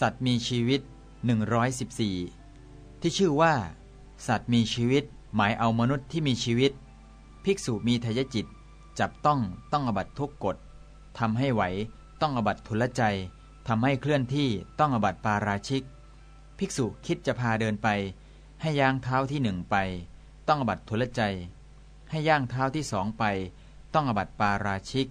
สัตว์มีชีวิต 114 ที่ชื่อว่า สัตว์มีชีวิต หมายเอามนุษย์ที่มีชีวิต ภิกษุมีทายจิต จับต้องต้องอบัตทุกกฎทำให้ไหวต้องอบัตทุลใจทำให้เคลื่อนที่ต้องอบัตปาราชิก ภิกษุคิดจะพาเดินไป ให้ย่างเท้าที่หนึ่งไป ต้องอบัตทุลใจ ให้ย่างเท้าที่สองไป ต้องอบัตปาราชิก